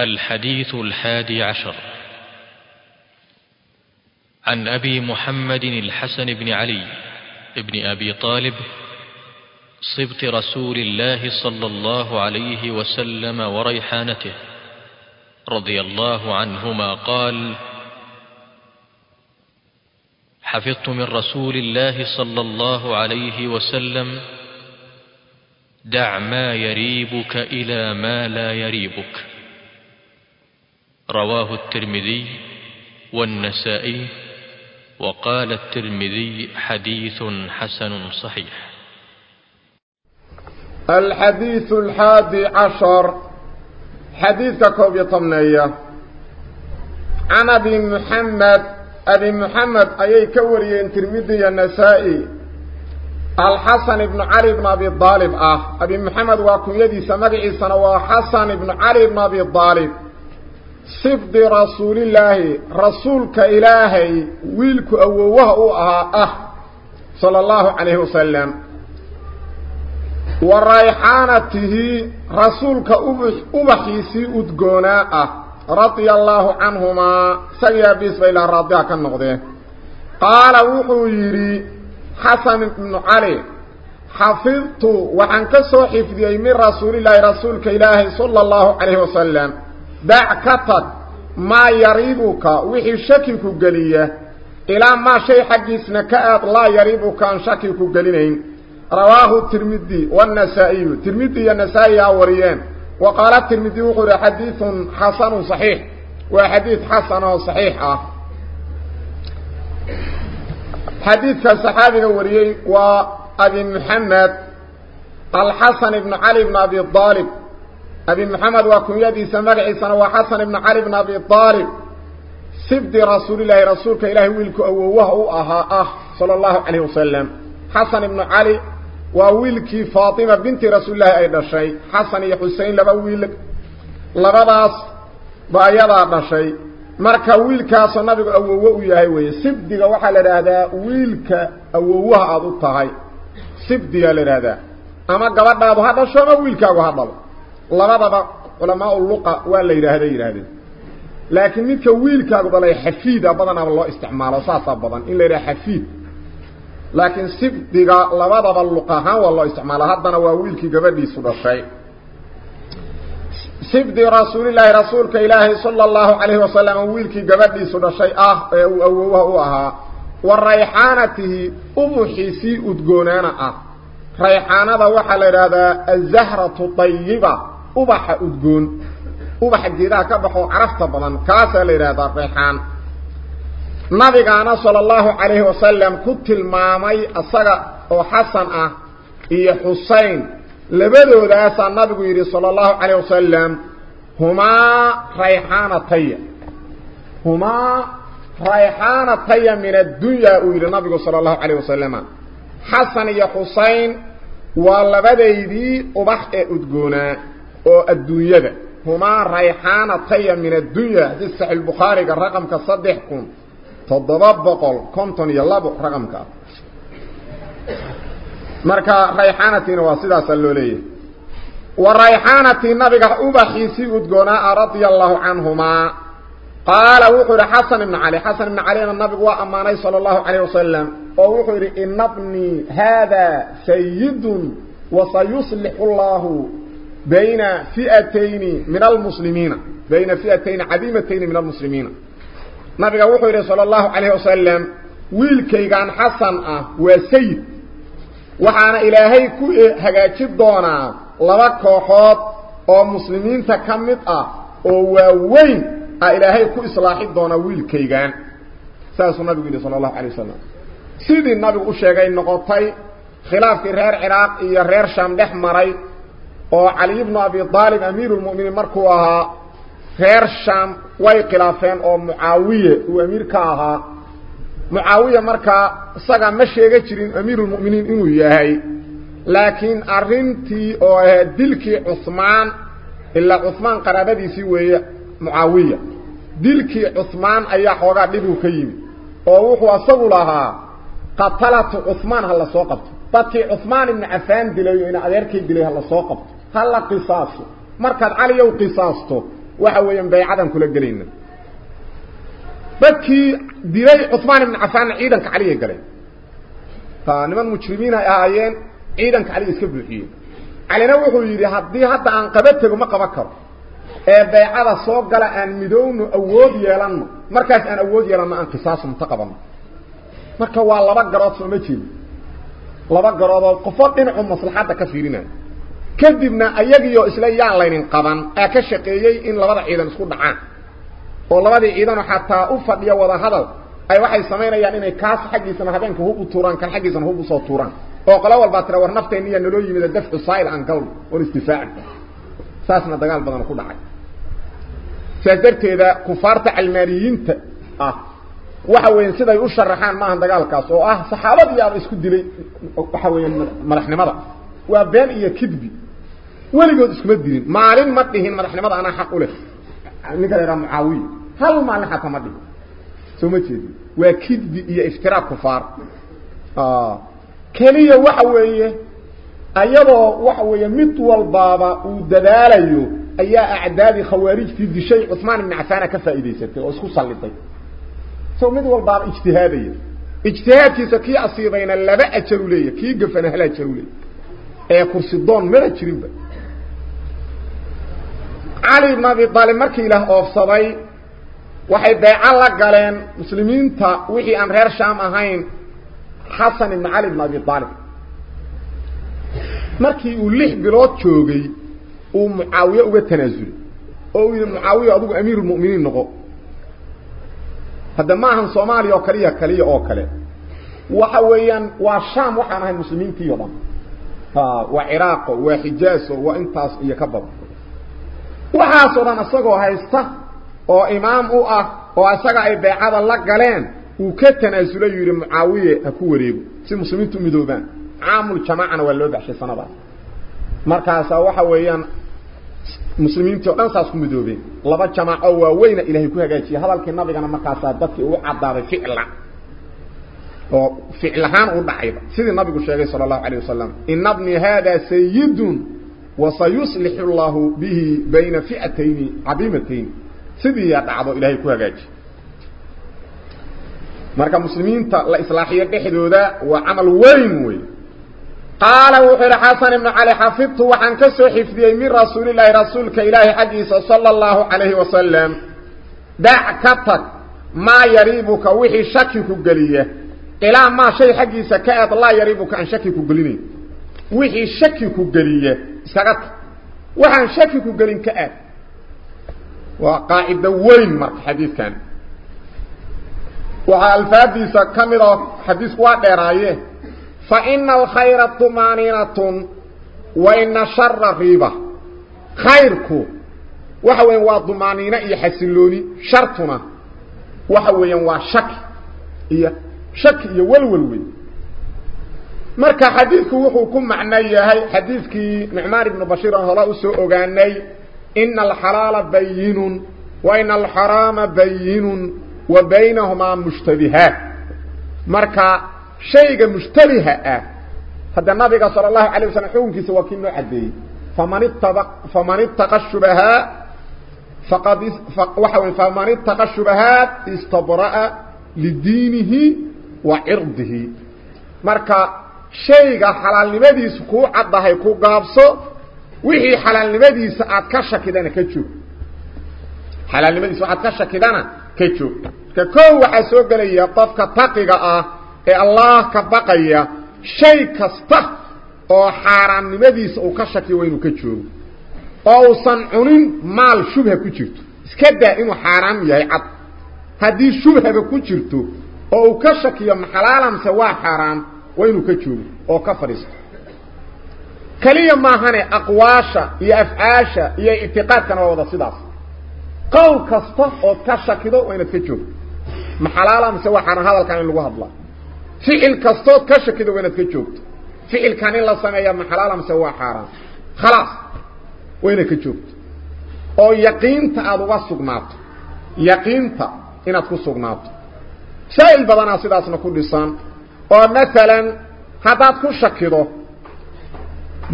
الحديث الحادي عشر. عن أبي محمد الحسن بن علي ابن أبي طالب صبت رسول الله صلى الله عليه وسلم وريحانته رضي الله عنهما قال حفظت من رسول الله صلى الله عليه وسلم دع ما يريبك إلى ما لا يريبك. رواه الترمذي والنسائي وقال الترمذي حديث حسن صحيح. الحديث الحادي عشر. حديث كوب يطمنية عن أبي محمد. أبي محمد أي كوريين ترمذي النسائي الحسن بن علي بن أبي طالب. أه أبي محمد واكو يدي سمدعي سنة حسن بن علي بن أبي صفد رسول الله رسولك إلهي ويلك أووه أه أه صلى الله عليه وسلم. وريحانته رسولك أبحيسي أدقوناء رضي الله عنهما. سيا بيسم إلى رضيها كالنقضي قال وحو يري حسن بن علي حفظت وعن كسو حفظي من رسول الله رسولك إلهي صلى الله عليه وسلم. دع كتد ما يريبك وحي شكك قلية إلى ما شيء حقيسنا كأب لا يريبك أن شكك قلينين رواه الترمذي والنسائي الترمذي والنسائي أوريان وقال الترمذي وقال حديث حسن صحيح وحديث حسن صحيح حديث الصحابي أوريان وأبي محمد الحسن بن علي بن أبي الضالب أبي محمد وكن يدي سمر عيسان وحسن بن علي بن أبي الضالب سبد رسول الله رسولك إلهي ويلك أووه أها أه صلى الله عليه وسلم. حسن بن علي وويلكي فاطمة بنت رسول الله أيضا شيء. حسن يا حسين لبا ويلك لبداس بايدا دشay marka wiilkaas nabiga awoowo u yahay weey sibdiga waxa la raahdaa wiilka awoowaha aad u tahay sibdiga la raahdaa ama gabadhaadu ha dhasho ama wiilkaagu ha dhalo لغضب علماء اللقاء ولا يرهدي يرهدي لكن من كويل كاقضلي حفيد أبداً الله استعماله صاصة أبداً إلا يرى حفيد لكن سيب ديغا لغضب اللقاها والله استعماله هدنا وويل كيقبدي صدفاي سيب دي رسول الله رسول كإلهي صلى الله عليه وسلم وويل كيقبدي صدفاي آه اوه اوه والريحانته أمحيسي أدقونانا ريحانة وحل هذا الزهرة الطيبة ubaxa udgoon ubaxa geedaha ka baxo carafta badan kaasaa la yidhahdaa rayxaan nabigaana sala allahu calayhi wasalam ku tilmaamay isaga oo xasan ah iyo xusein labadoodaasaa nabigu yidhi sala allahu calayh wasalam humaa rayxaanataya humaa rayxaanataya min addunyaa uu yidhi nabigu sala allahu calayh wasalama xasan iyo xusein waa labadaydii ubax ee udgoonaa oo adduunyada humaa rayxaanataya min addunya hadii saxiix bukhaariga raqamka saddex kun toddoba boqol konton iyo labo raqamka marka rayxaanatina waa sidaasaa loo leeyahay wa rayxaanatii nabiga ubaxiisii udgoonaa radia allahu canhumaa qaala wuxuu yidhi xasan ibnu cali xasan ibnu calina nabigu waa ammaanay sala allahu calayh wasalam oo wuxuu yidhi ina بين فئتين من المسلمين بين فئتين عديمتين من المسلمين. نبي وحي رسول الله عليه وسلم ويل كيغان حسن آه، وسيد وحانا إلهي كوئي هكاكي دونا لبا كوحوط أو مسلمين تكمت آه، أو وين آه، إلهي كوئي صلاحي دونا ويل كيغان ساسو نبي وحي صلى الله عليه وسلم. سيدي النبي وشيغي النقطة خلاف في رير عراق إيا رير شام دح مرأي وعلي بن أبي طالب أمير المؤمنين مركوها فير الشام ويقلافين أو معاوية وأميركاها معاوية مركا ساقا مشي يجرين أمير المؤمنين إنو يهي لكن أرنتي أو دلكي عثمان إلا عثمان قرابدي سيوية معاوية دلكي عثمان ايا حوغا دلو كييني ووخوا صغوا لها قتلت عثمان هلا سوقبت باتي عثمان ابن عثان دليو إن أذيركي دليو هلا سوقبت la qisaaso markaad caliyow qisaasto waxa weeyaan baycadan kula gelayna dadkii dilay cuثmaan ibn cafaanna ciidanka cali ay galeen niman mujrimiin ay ahaayeen ciidanka cali iska buuxiyeen calina wuxuu yidhi haddii hadda aan qaba tego ma qaban karo ee baycada soo gala aan midowno awood yeelanno markaas aan awood yeelanno aan qisaasumta qabanno marka waa laba garood sooma jeedo laba garoodoo qofo dhinacu maslaxadda ka fiirinayo kadibna ayagiioo isla yaan laynin qaban aa ka shaqeeyey in labada ciidan isku dhacaan oo labadii ciidanoo xataa u fadhiya wada hadal ay waxay samaynayaan inay kaas xaggiisana habeenka hub u tuuraan kan xaggiisana hub usoo tuuraan oo qolo walbaa tira war nafteenniyaa naloo yimid dafcu saa'il aan galno war isdifaacan saasna dagaal badan ku dhacay saas darteeda kufaarta calmaaniyiinta ah waxa weeyaan siday u sharaxaan maahan dagaalkaas oo ah saxaabadii aaba isku dilay waxa weeyaan madaxnimada waa been iyo kidbi weligood iskuma dilin maalin ma dhihin madaxnimada anaa xaq u leh ninka la yidhaha mucaawiya hal maalin xataa ma dhihin soo ma jeedi waa kidbi iyo iftiraaq kufaar keliya waxa weeye ayadoo waxa weeye mid walbaaba uu dadaalayo ayaa acdaadii khawaarijtii dishay cuثmaan ibn cafaana ka faa'iidaysatay oo isku salliday so mid walbaaba ijtihaadaya ijtihaadkiisa kii asiibayna laba ajaru leeyahy kii gafana hal ajaru leeyahy ee kursi doon mana jirinba cali ibn abi aalib markii ilaah oofsaday waxay beeco la galeen muslimiinta wixii aan reer shaam ahayn xasan ibn cali ibn abi aalib markii uu lix bilood joogay uu mucaawiye uga tanaasulay oo uu yidhi mucaawiya adigu amiirulmu'miniin noqo hadda ma ahan soomaaliya oo kaliya kaliya oo kale waxa weeyaan waa shaam waxaan ahay muslimiintii o dhan waa waa xijaaso waa intaas iyo ka badan waxaasoo dhan isagoo haysta oo imaam u ah oo isaga ay beecada la galeen uu ka tanaasulay yidhi mucaawiye ha ku wareego si muslimiintu midoobaan caamul jamaacana waa loo baxshay sanadaas markaasaa waxa weeyaan muslimiintii o dhan saas ku midoobeen laba jamaaco waaweyna ilaahay ku hagaajiyey hadalkii nabigana markaasaa dadkii u caddaaday ficla oo ficil ahaan u dhacayba sidii nabigu sheegay sala allahu alayh wasalam ina bni hada sayidun wasayuslixu llahu bihi bayna fi'atayni cadiimatayni sidiiyaa dhacdo ilaahay ku hagaajiye marka muslimiinta la islaaxiyo dhexdooda waa camal weyn wey xasan ibnu cali xafidtu waxaan ka soo xifdiyey min rasuulilaahi rasuulka ilaahi xaggiisa sala allahu calayhi wasalam dac ka tag maa yariibuka wixii shaki ku geliya ilaa maa shay xaggiisa ka eed laa yariibuka aan shaki ku gelinayn wixii shaki ku geliya iskaga tag waxaan shaki ku gelin ka aad waa qaacido weyn marka xadiidkan waxaa alfaadiisa ka mid oo xadiisku waa dheeraaye faina alkhayra طumaaniinatun wa ina shara riiba khayrku waxa weeyaan waa dumaaniino iyo xasilooni shartuna waxa weeyaan waa shaki iyo شك يولولوي مركا حديثك وحوكم معناي هاي. حديثك نعمار بن بشير أنه الله اسو أغاني. إن الحلال بيين وإن الحرام بيين وبينهما مشتبهة مركا شيء مشتبهة هذا النبي صلى الله عليه وسلم حيوم كيس وكينو عدي. فمن اتق فمن اتقى الشبهاء فقد فمن اتقى الشبهات استبرأ لدينه wa cirdihi marka shayga xalaalnimadiisa kuu caddahay ku gaabso wixii xalaalnimadiisa aad ka shakidana ka joog xalaalnimadiisa waxaad ka shakidana ka joog marka koo waxaa soo gelaya qofka taqiga ah ee allah ka baqaya shay kasta oo xaaraamnimadiisa uu ka shakiyo waa inuu ka joogo oo uusan cunin maal shubha ku jirto iska daa inuu xaaraam yahay cad haddii shubhaba ku jirto oo uu ka shakiyo maxalaalamse waa xaaraam waa inuu ka joogo oo ka fadhiisto keliya maahane aqwaasha iyo afcaasha iyo ictiqaadkana waa wada sidaas qowl kasta ood ka shakido waa inaad ka joogto maxalaalamse waa xaaraan hadalkan in lagu hadlaa ficil kastood ka shakido waa inaad ka joogto ficilkan in la sameeya maxalaalamse waa xaaraan khalaas waa inaad ka joogto oo yaqiinta aada uga sugnaato yaqiinta inaad ku sugnaato masaa'il badanaa sidaasna ku dhisan oo maalan haddaad ku shakido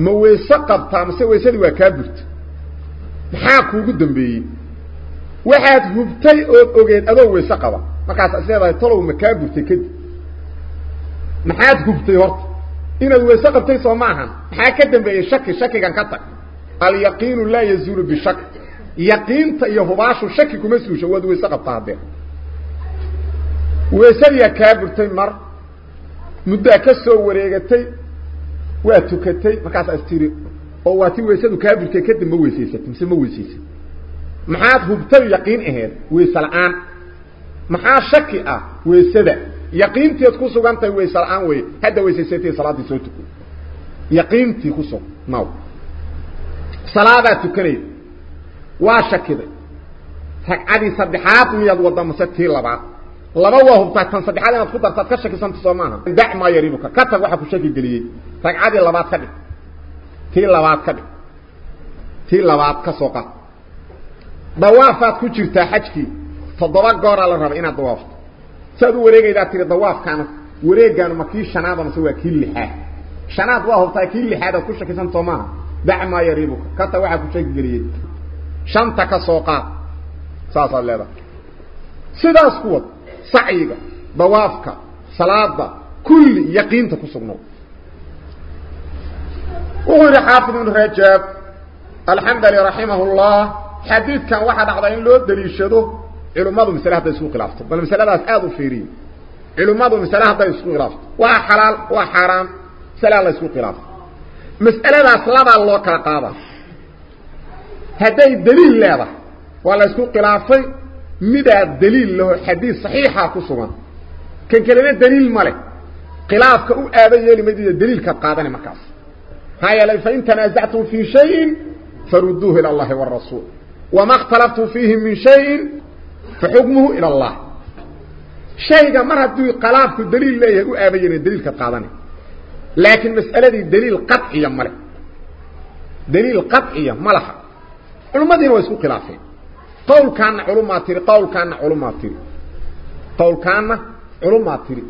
ma weyse qabtaa mase weysadii waa kaa burta maxaa kuugu dambeeyey waxaad hubtay ood ogeed adoo weyse qaba markaas is leedahay talow ma kaa burtay kadib maxaad hubtay horta inaad weyse qabtay soo ma ahan maxaa ka dambeeyey shaki shakigan ka tag alyaqiinu laa yazuulu bishak yaqiinta iyo hubaashu shaki kuma suusho waad weyse qabtaa haddee markaas as tiri oo waa ti weysadu kaa burtay kadib ma weysaysatay mise ma weysaysay maxaad hubtay yaqiin aheed weyse la-aan maxaa shaki ah weysada yaqiinteed ku sugantahay weyse la-aan wey hadda weysaysatay salaaddii soo tuko yaqiintii ku sug naw salaadaa tukanayda waa shakiday ragcadii saddexaad miyaad wadda mase tii labaad لروه تكن صدح على مكتوب ترتب كشك سنت سوماها دع ما يريبك كتب واحد كشك دليل رجع لي لبات كبي تي لبات كبي تي لبات كسوقا دوافا كجرت حجكي تضرب غور على الرب ان دواف سدو وريغ اذا تري دواف كان وريغ كان مكي شناب مس وكيل لحا شناب واهو تاكيل لحا كشك سنت سوماها دع ما يريبك كتب واحد كشك دليل شنتك سوقا صاصا لهذا سيدا سكوت سعيغا ضوافكا صلاهدا كل يقين تكسبنا وقول حافظ من رجب. الحمد لله رحمه الله. حديث كان واحد عقد ان لو دليشدو إلى ما من صلاهدا يسوق لافته بل من صلاهدا اادو فيري إلى ما من صلاهدا يسوق لافته وا حلال وا حرام صلاهدا يسوق لافته مسألة لا صلاه الله كقاده هذه دليل لها ولا سوق لافته مدى الدليل له حديث صحيحة كسوما كان كلمة دليل ملك قلاف كأو آبية لمدى الدليل كالقادن مكاس. هيا لي فإن تنازعتم في شيء فردوه إلى الله والرسول. وما اختلفتم فيه من شيء فحكمه إلى الله. شيء مردوه قلاف الدليل ليه أو آبية الدليل كالقادن لكن مسألة دي دليل قطعي ملك. دليل قطعي ملحة المدين ويسوق خلافين. قول كان علماء تري قول كان علماء تري. قول كان علماء تري.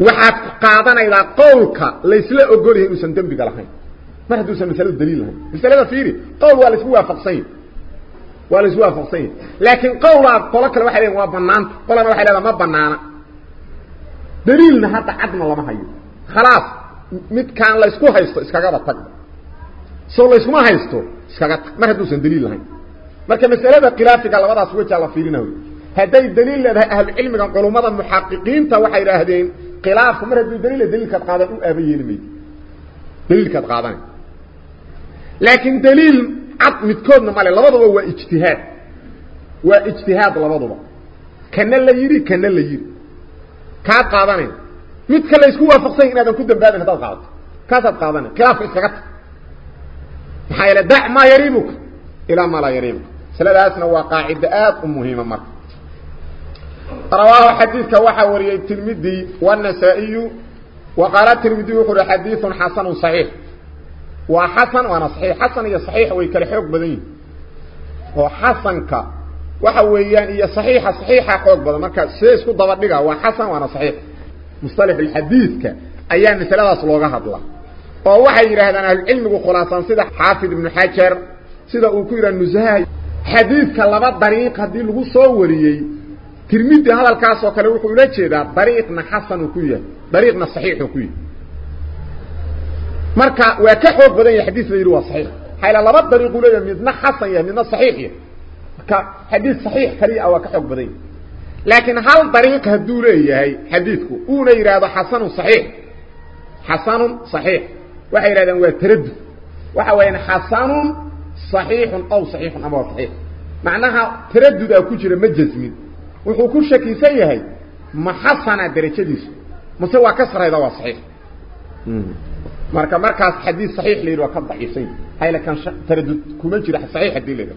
وحاد قادنا إلى قولك ليس لا أقوله إنه سنتنبي قلحين ما حدو سنسأل الدليل هم مثل هذا فيري. قول والس هو فقصين والس هو فقصين لكن قول قولك الوحيد هو بنان قولك الوحيد هذا ما بنان. دليلنا حتى عدم الله ما خلاص. مت كان ليس كو هيستو اسكاغا تاغ سو ليس كو ما هيستو اسكاغا ما حدو سن دليل هين. Marka masalada khilaafiga labadaas wejaa la fiirinayo hadday daliil leedahay ahlucilmiga culummada muxaqiqiinta waxay idhaahdeen khilaafku mar hadduu daliil daliilkaad qaadan u aaba yeeli maydo daliilkaad qaadana laakiin daliil cad midkoodna male labaduba waa ijtihaad waa ijtihaad labaduba kana la yidhi kana la yidhi kaad qaadanayna midka la isku waafaqsany inaadan ku dambaabin haddaad qaadato kaasaad qaadanay khilaafka iskaga maxaa yeele dac maa yariibuka ilaa maa laa yariibuka ثلاثنا وقاعد آب مهمة مرة رواه حديثك وحوري التلمذي والنسائي وقال التلمذي يقول حديث حسن صحيح. وحسن وأنا صحيح. حسن يا صحيح ويكالحوك بذين وحسنك. وحويان هي صحيحة صحيحة حوك بذين مركز سيس كنت ضبط لك وحسن وأنا صحيح. مصطلح الحديثك. ايان ثلاثة صلوغة هدلا ووحي رهدنا العلم وخلاصا. سيدة حافظ بن حجر. سيدة اوكيرا النزاي xadiidka laba dariiq haddii lagu soo wariyey tirmidi hadalkaasoo kale wuxuu ula jeedaa dariiqna xasan uu ku yahay dariiqna saxiixuu ku yahay marka waa ka xoog badan yahay xadiis la yidhi waa saxiix ila laba dariiquu leeyahay midna xasan yahay midna saxiix yahay marka xadiis saxiix kaliya ah waa ka xoog badan yahay laakiin hal dariiq hadduu leeyahay xadiidku uuna yidhaahdo xasanun saxiix xasanun saxiix waxay yidhahdeen waa taradud waxa weeyaan xasanun صحيح أو صحيح ابو صحيح. معناها تردد أو كجره ما جزمين. و هو كل شكي سيه ما حسن درجتيس مسوا كسره إذا صحيح. امم مركا حديث صحيح ليرو كان ضعيفين. هاي لكان تردد كوما جره صحيح الدليل.